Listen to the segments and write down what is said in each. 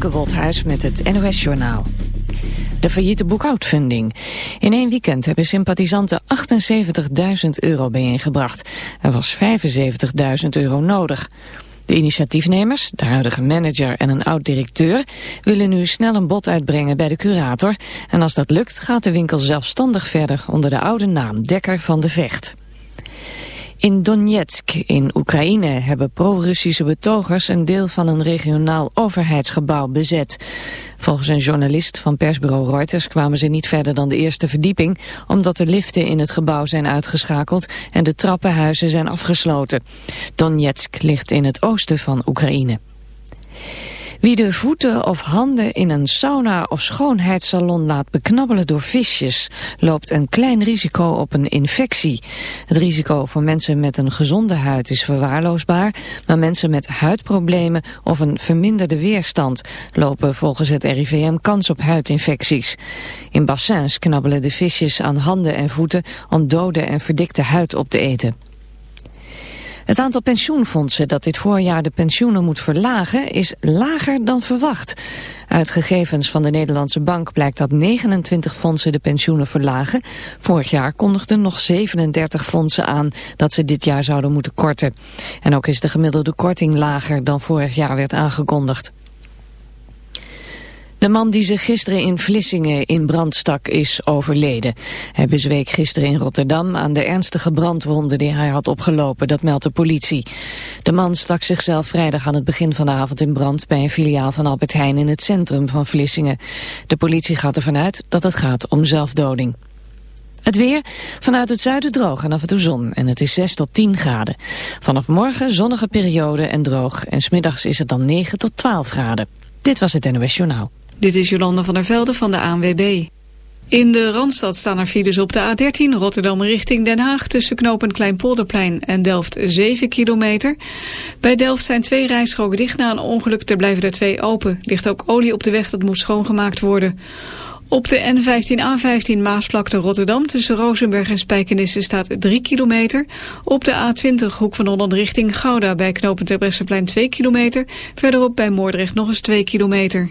Femke met het NOS Journaal. De failliete boekhoudfunding. In één weekend hebben sympathisanten 78.000 euro bijeengebracht. Er was 75.000 euro nodig. De initiatiefnemers, de huidige manager en een oud-directeur... willen nu snel een bod uitbrengen bij de curator. En als dat lukt gaat de winkel zelfstandig verder onder de oude naam Dekker van de Vecht. In Donetsk in Oekraïne hebben pro-Russische betogers een deel van een regionaal overheidsgebouw bezet. Volgens een journalist van persbureau Reuters kwamen ze niet verder dan de eerste verdieping, omdat de liften in het gebouw zijn uitgeschakeld en de trappenhuizen zijn afgesloten. Donetsk ligt in het oosten van Oekraïne. Wie de voeten of handen in een sauna of schoonheidssalon laat beknabbelen door visjes, loopt een klein risico op een infectie. Het risico voor mensen met een gezonde huid is verwaarloosbaar, maar mensen met huidproblemen of een verminderde weerstand lopen volgens het RIVM kans op huidinfecties. In bassins knabbelen de visjes aan handen en voeten om dode en verdikte huid op te eten. Het aantal pensioenfondsen dat dit voorjaar de pensioenen moet verlagen is lager dan verwacht. Uit gegevens van de Nederlandse Bank blijkt dat 29 fondsen de pensioenen verlagen. Vorig jaar kondigden nog 37 fondsen aan dat ze dit jaar zouden moeten korten. En ook is de gemiddelde korting lager dan vorig jaar werd aangekondigd. De man die zich gisteren in Vlissingen in brand stak is overleden. Hij bezweek gisteren in Rotterdam aan de ernstige brandwonden die hij had opgelopen, dat meldt de politie. De man stak zichzelf vrijdag aan het begin van de avond in brand bij een filiaal van Albert Heijn in het centrum van Vlissingen. De politie gaat ervan uit dat het gaat om zelfdoding. Het weer, vanuit het zuiden droog en af en toe zon en het is 6 tot 10 graden. Vanaf morgen zonnige periode en droog en smiddags is het dan 9 tot 12 graden. Dit was het NOS Journaal. Dit is Jolanda van der Velde van de ANWB. In de Randstad staan er files op de A13 Rotterdam richting Den Haag... tussen knopen Kleinpolderplein en Delft 7 kilometer. Bij Delft zijn twee rijstroken dicht na een ongeluk. Er blijven er twee open. Ligt ook olie op de weg dat moet schoongemaakt worden. Op de N15A15 Maasvlakte Rotterdam tussen Rozenberg en Spijkenisse staat 3 kilometer. Op de A20 Hoek van Holland richting Gouda bij knopen Terbrechtseplein 2 kilometer. Verderop bij Moordrecht nog eens 2 kilometer.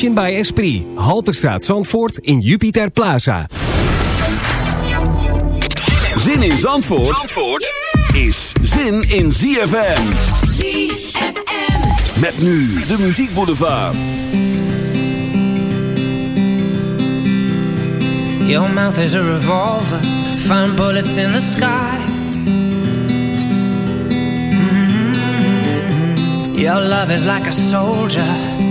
Motion by Esprit. Halterstraat Zandvoort in Jupiter Plaza. Zin in Zandvoort, Zandvoort is zin in ZFM. ZFM. Met nu de muziekboulevard. Your mouth is a revolver, find bullets in the sky. Mm-hmm. Your love is like a soldier,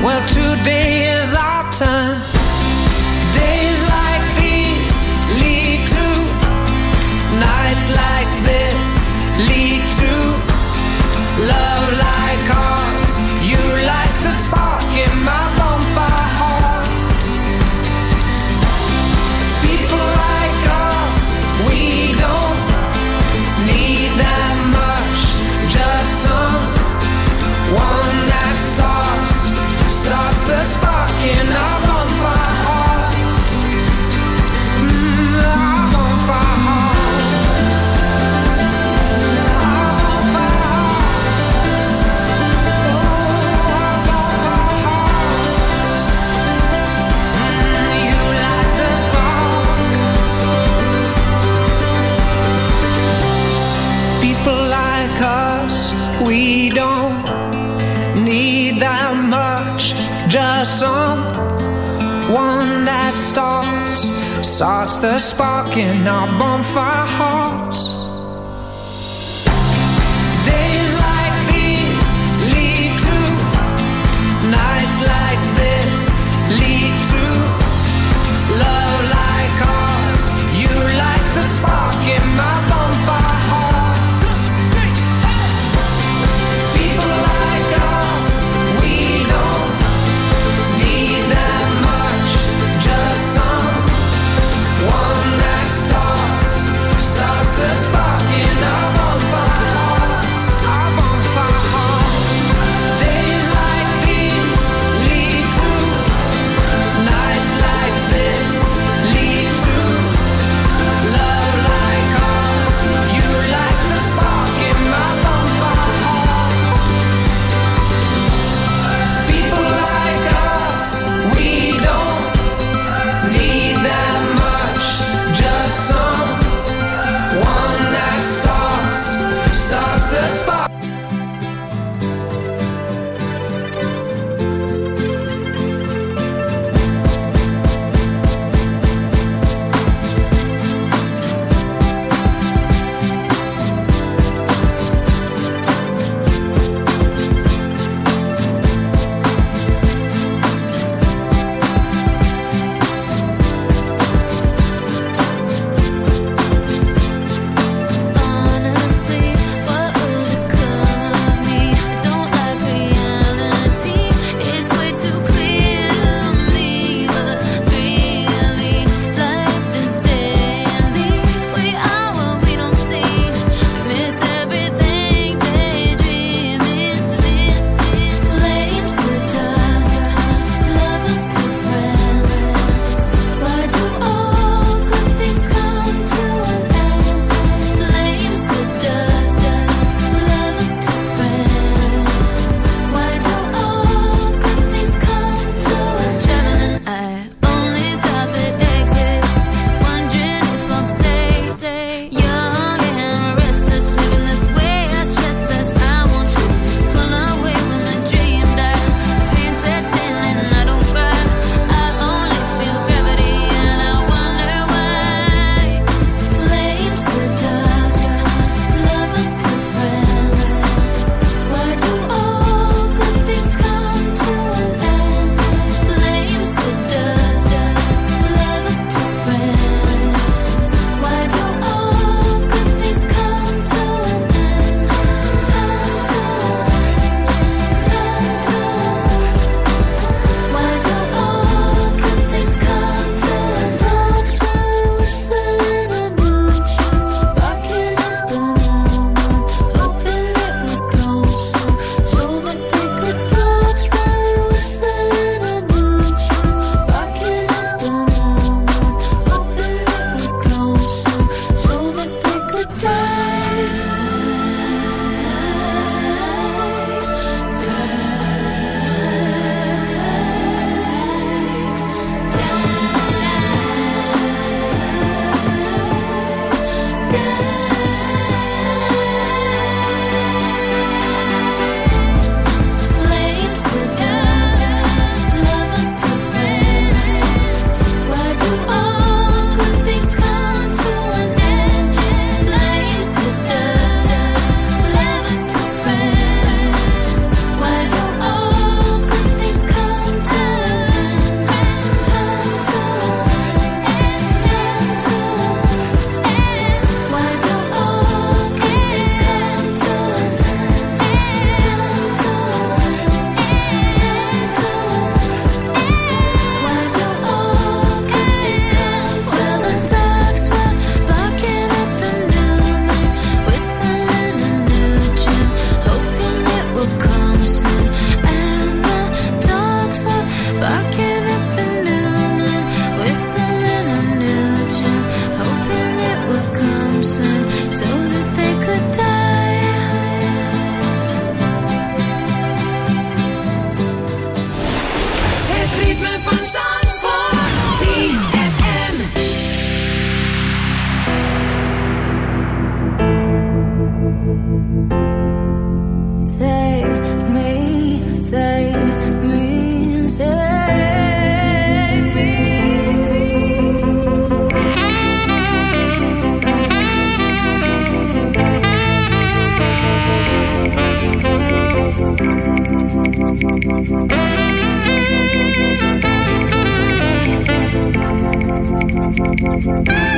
Well, today is our turn. Days like these lead to nights like Thank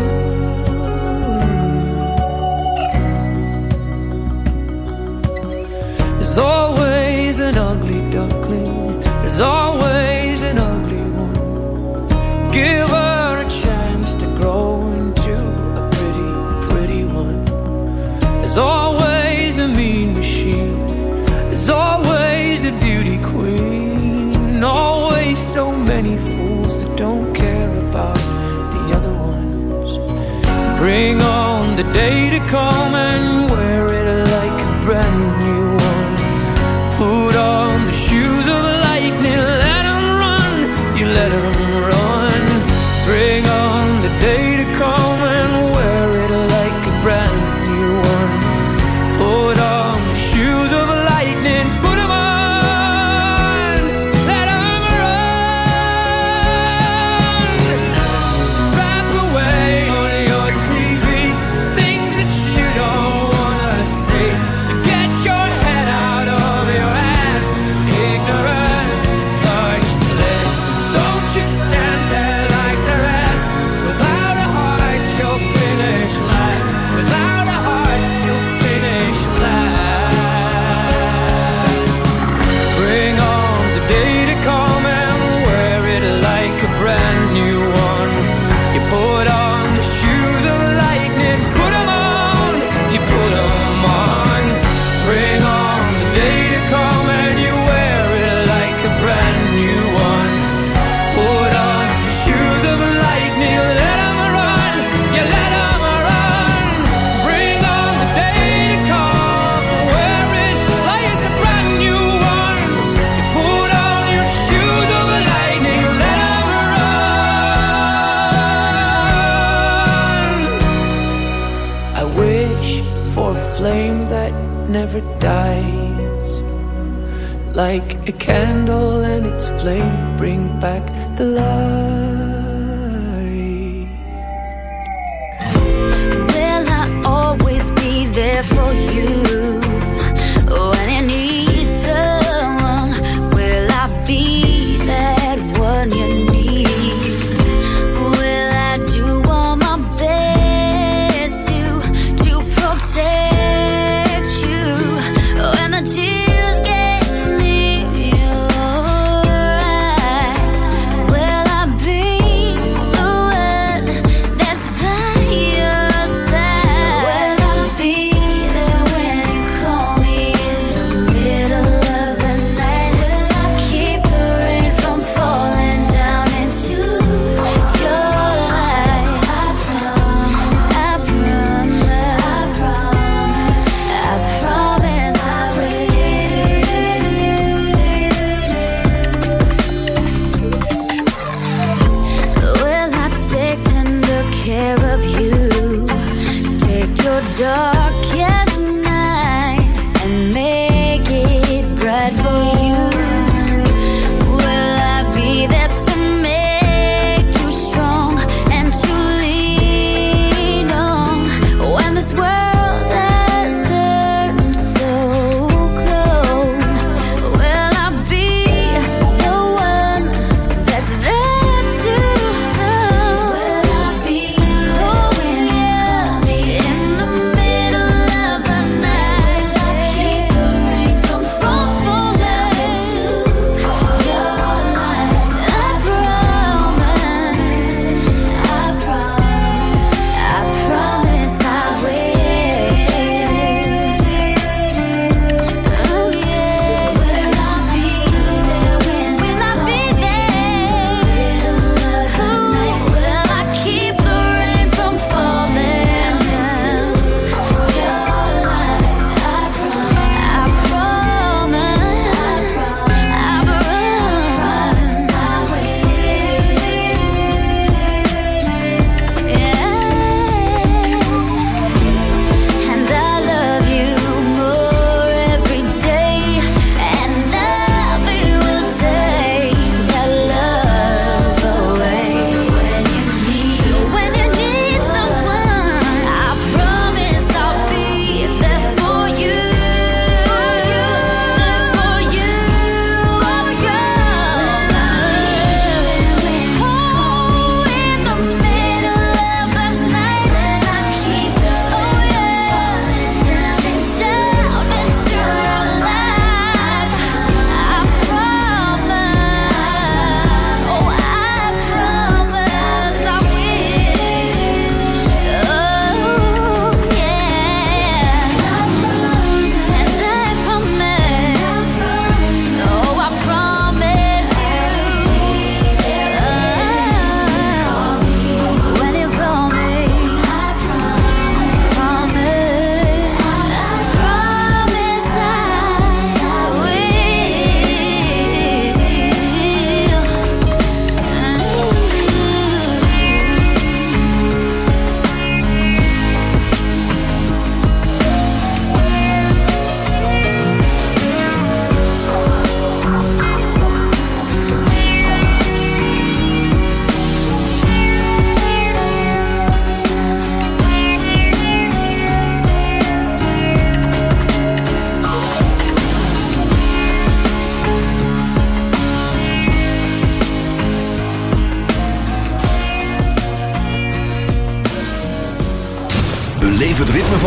the day to come and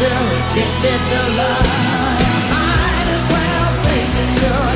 you're addicted to love. Might as well face it, you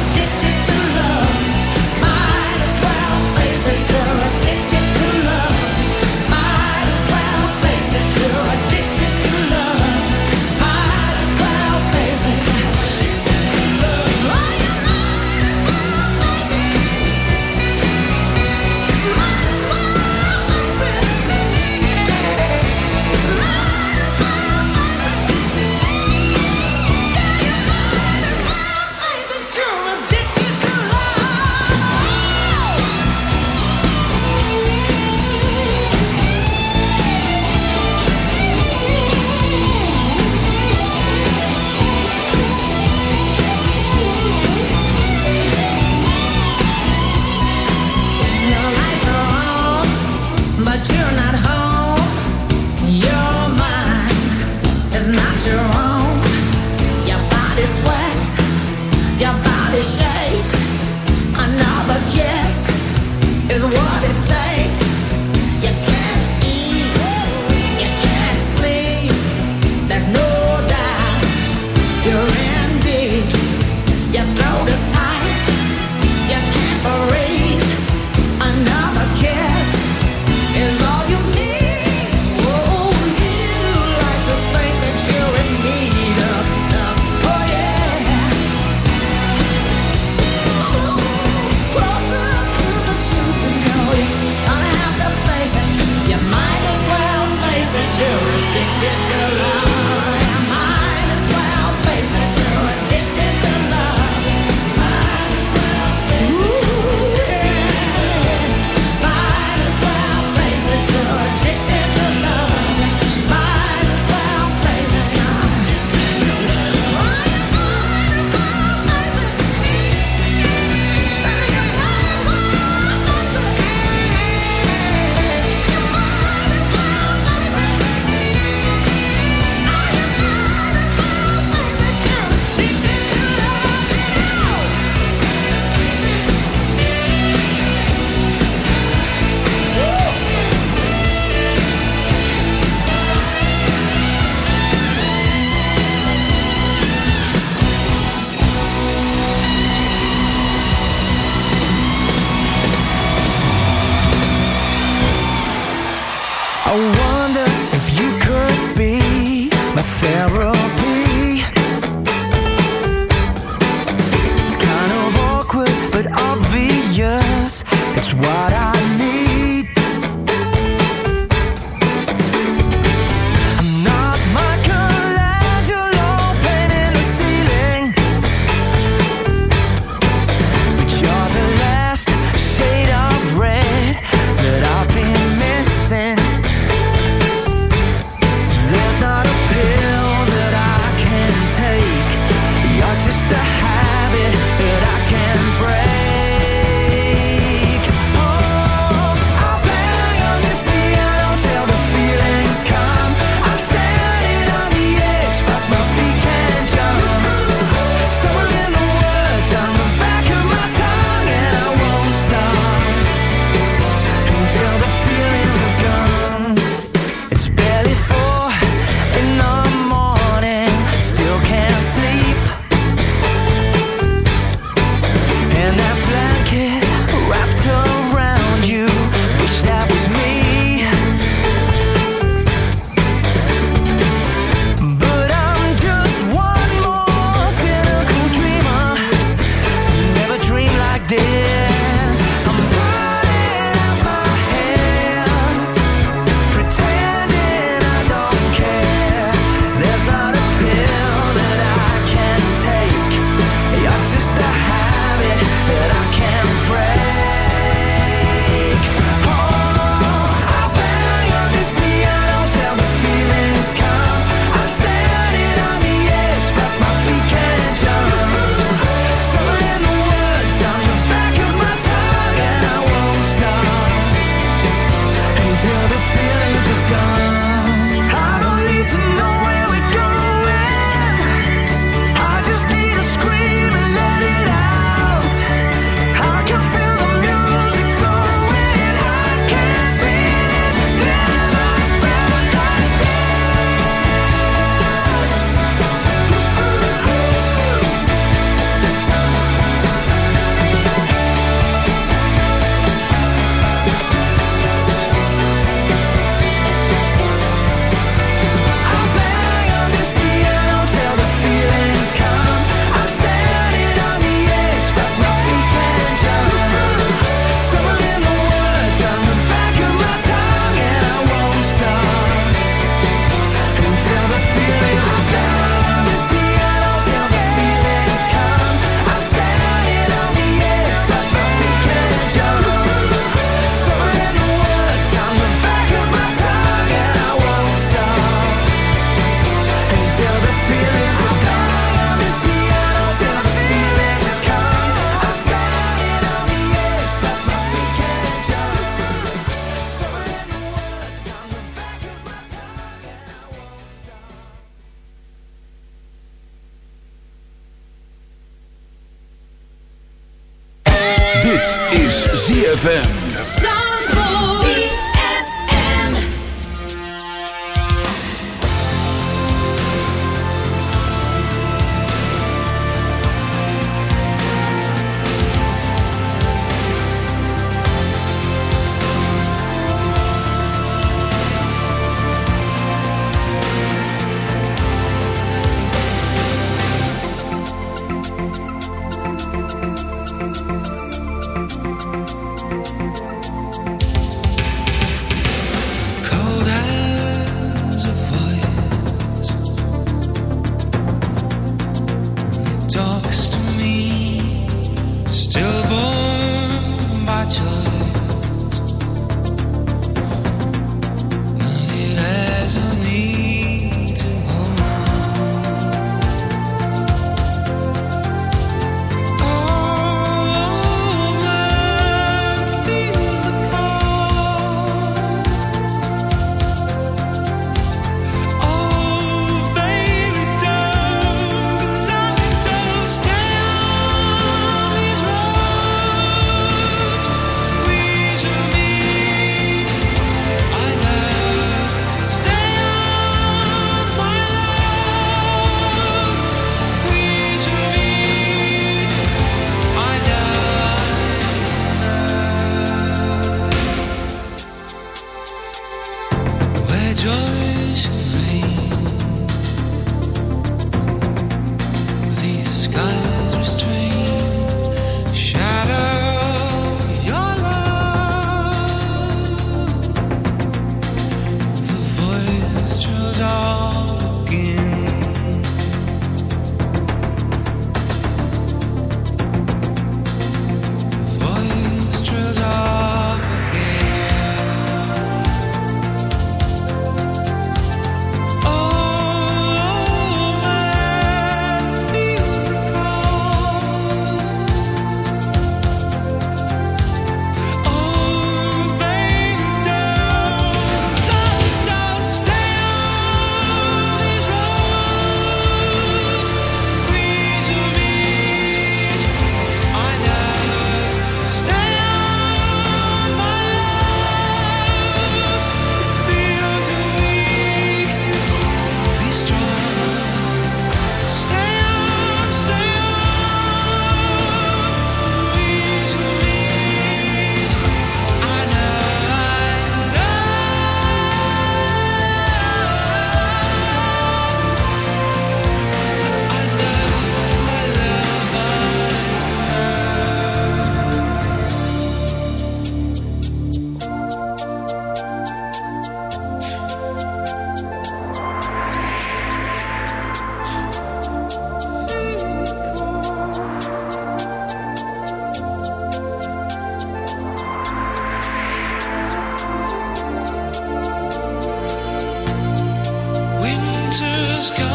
just go.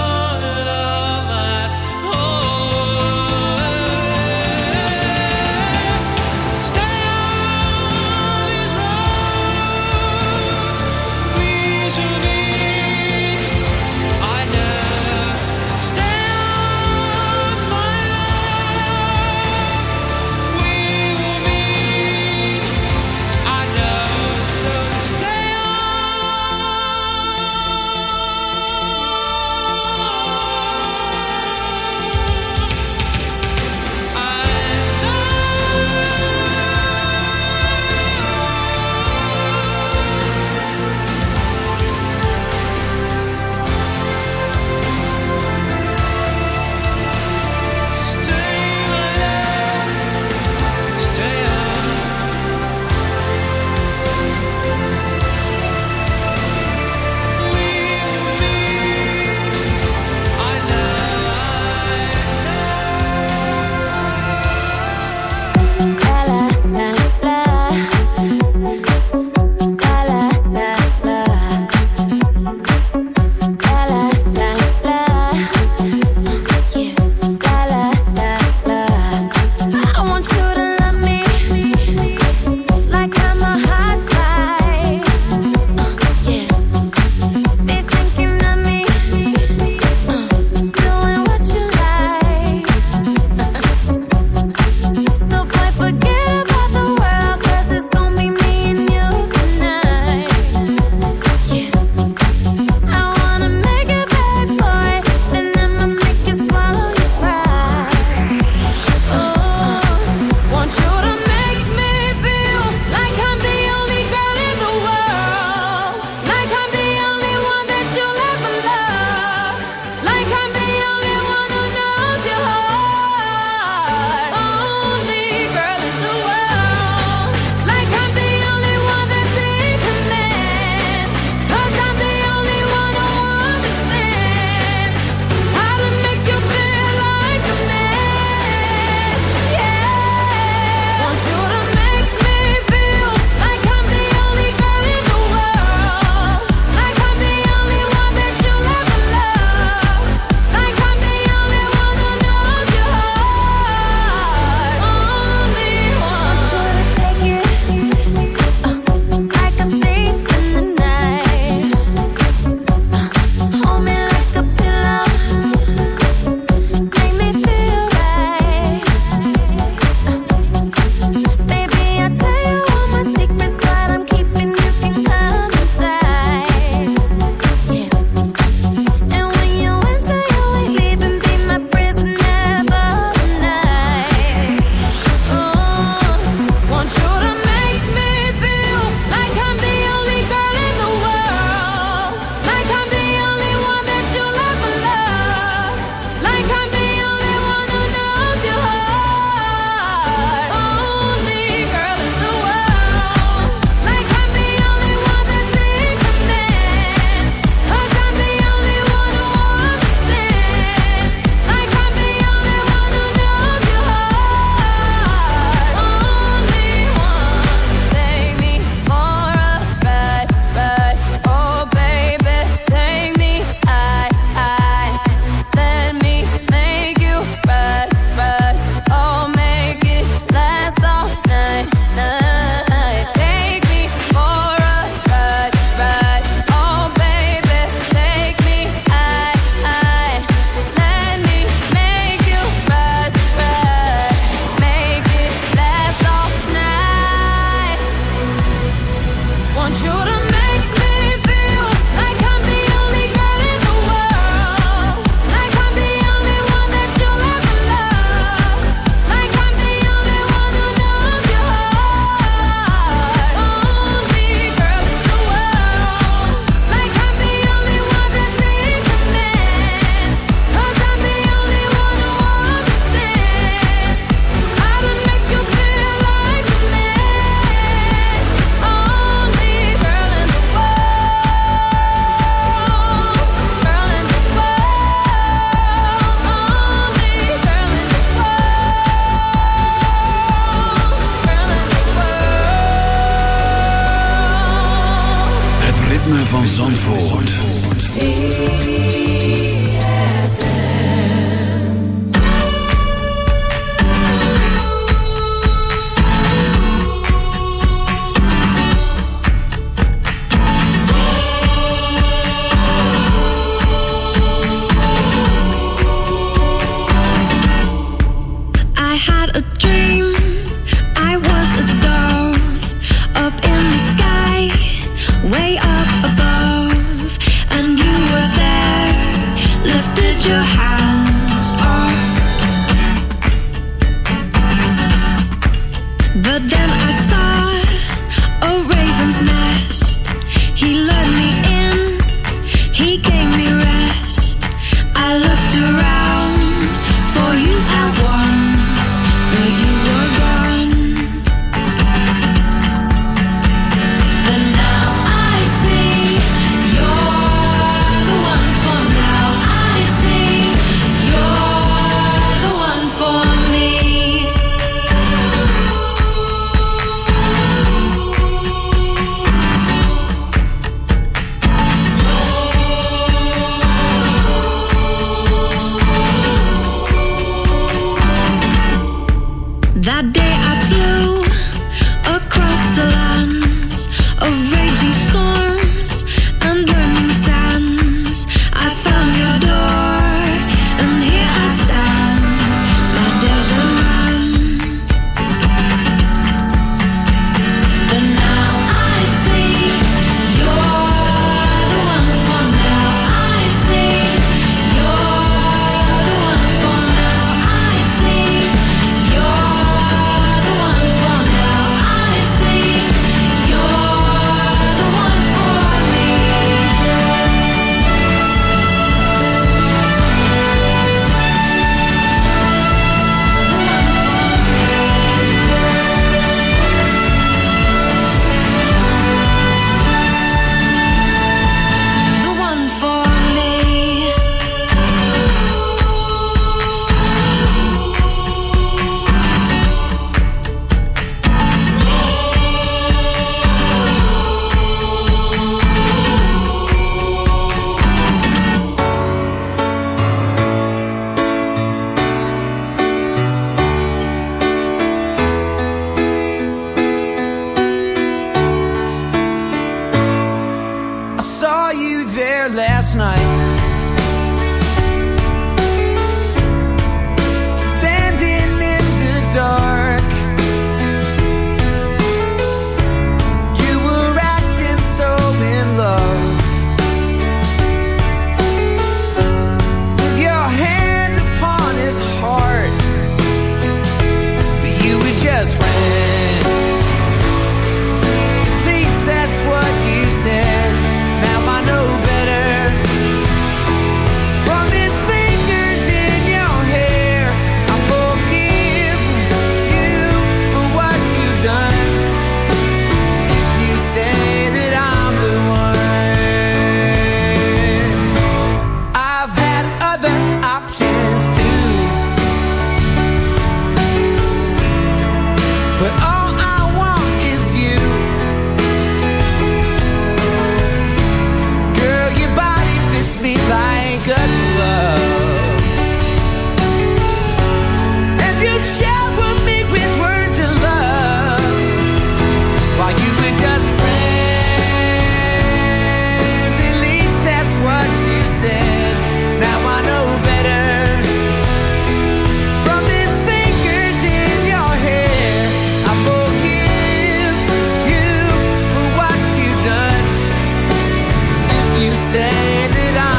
made it on.